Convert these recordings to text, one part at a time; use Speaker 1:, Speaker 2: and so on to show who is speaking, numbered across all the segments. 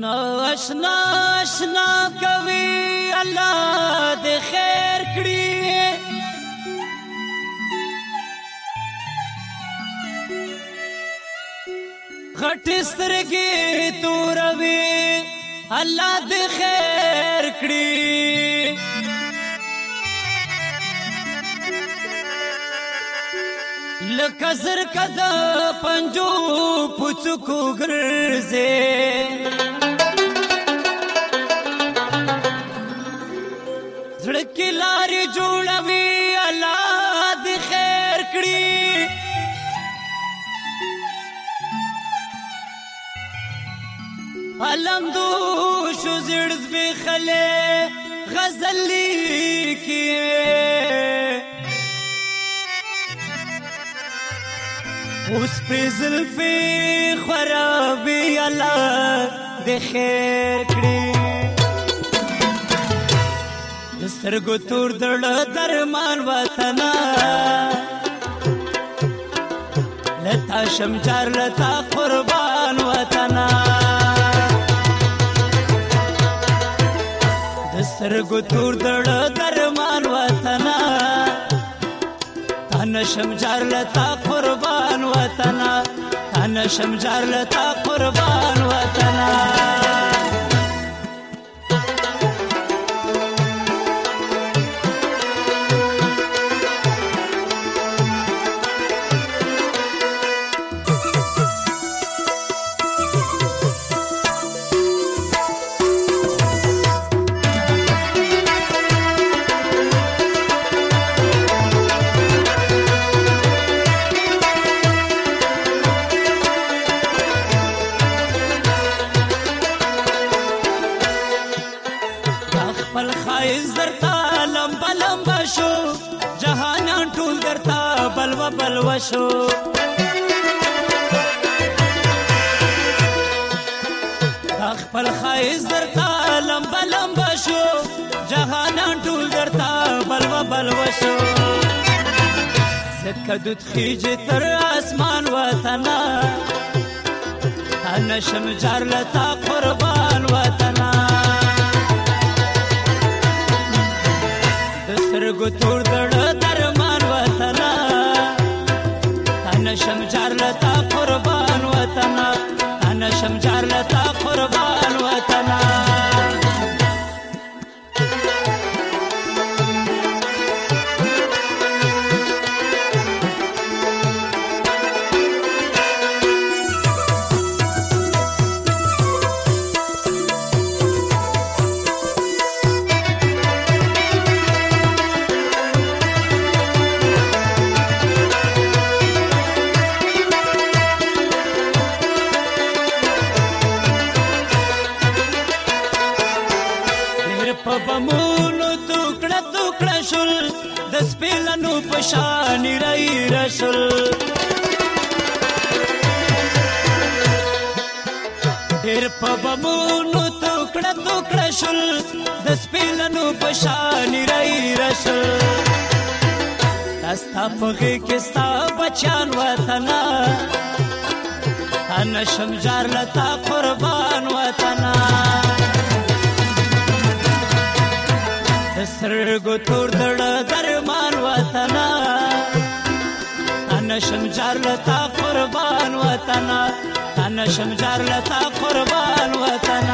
Speaker 1: نو آشنا آشنا کوي الله دې خیر کړی غټي سترګې توروي الله دې خیر کړی لکه زر کده پنجو پوڅکو ګرځي لمدو شو زړ زبخلې غزل کې اوس پر زلفي خرابي الله د خیر کړی د سترګو تور دړ درمان وطن لتا شمچار لتا قربان وطن سترګو تور دړ درمان وطن تن شمجار لتا قربان وطن تن شمجار لتا قربان وطن بلوشو دا خپل خایز درتا لمبا لمبا شو جهانان ټول درتا بلوا بلوا شو زکه دود خیج تر اسمان وطنا انا شم جار لتا قربان وطنا دسترگو تور انا شمجار لتا قربان وطنا انا شمجار لتا قربان وطنا تو کړشل د سپیلنو په شان رای رسل ډېر په بمونو تو کړه تو کړشل د سپیلنو په شان رای رسل تاسو په کې ستا بچان وطن انا شمجار لتا قربان وطنه سترګو تور دړ درمان وطن انا شمجار لتا قربان وطن انا شمجار لتا قربان وطن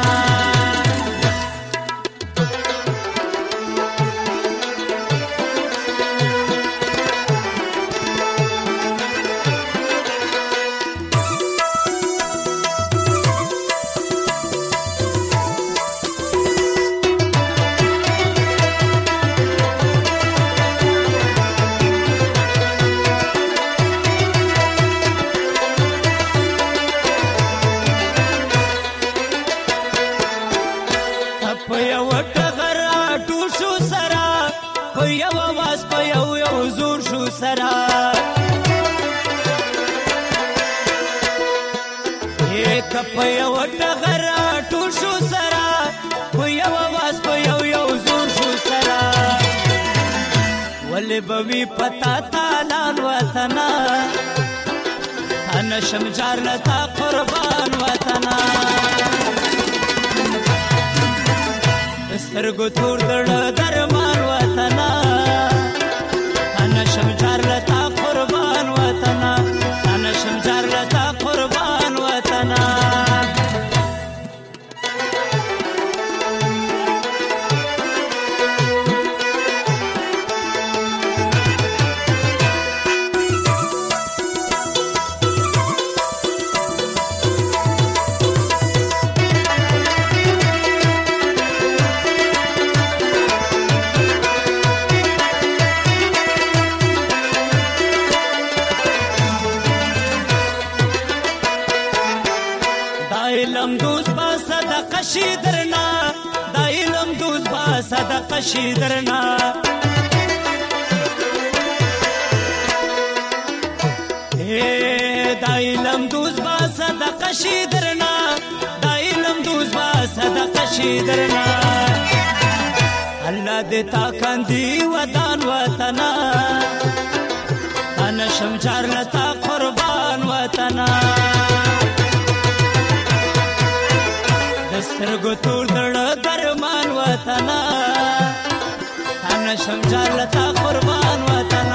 Speaker 1: کپ یو ټغر ټول شو سرا خو یو واس په یو یو زور شو سرا ول بوي پتا تعالی وطن انا شمجار لتا قربان وطن سترګو تور دړ درم که صدقه شي درنه دا علم دوز با صدقه شي درنه دا علم دوز با صدقه شي درنه الله دې تا کاندي ودان وطن انا شمچار لتا قربان وطن तर गोतूर दणा धरमान वताना खाना संसारला ता कुर्बान वताना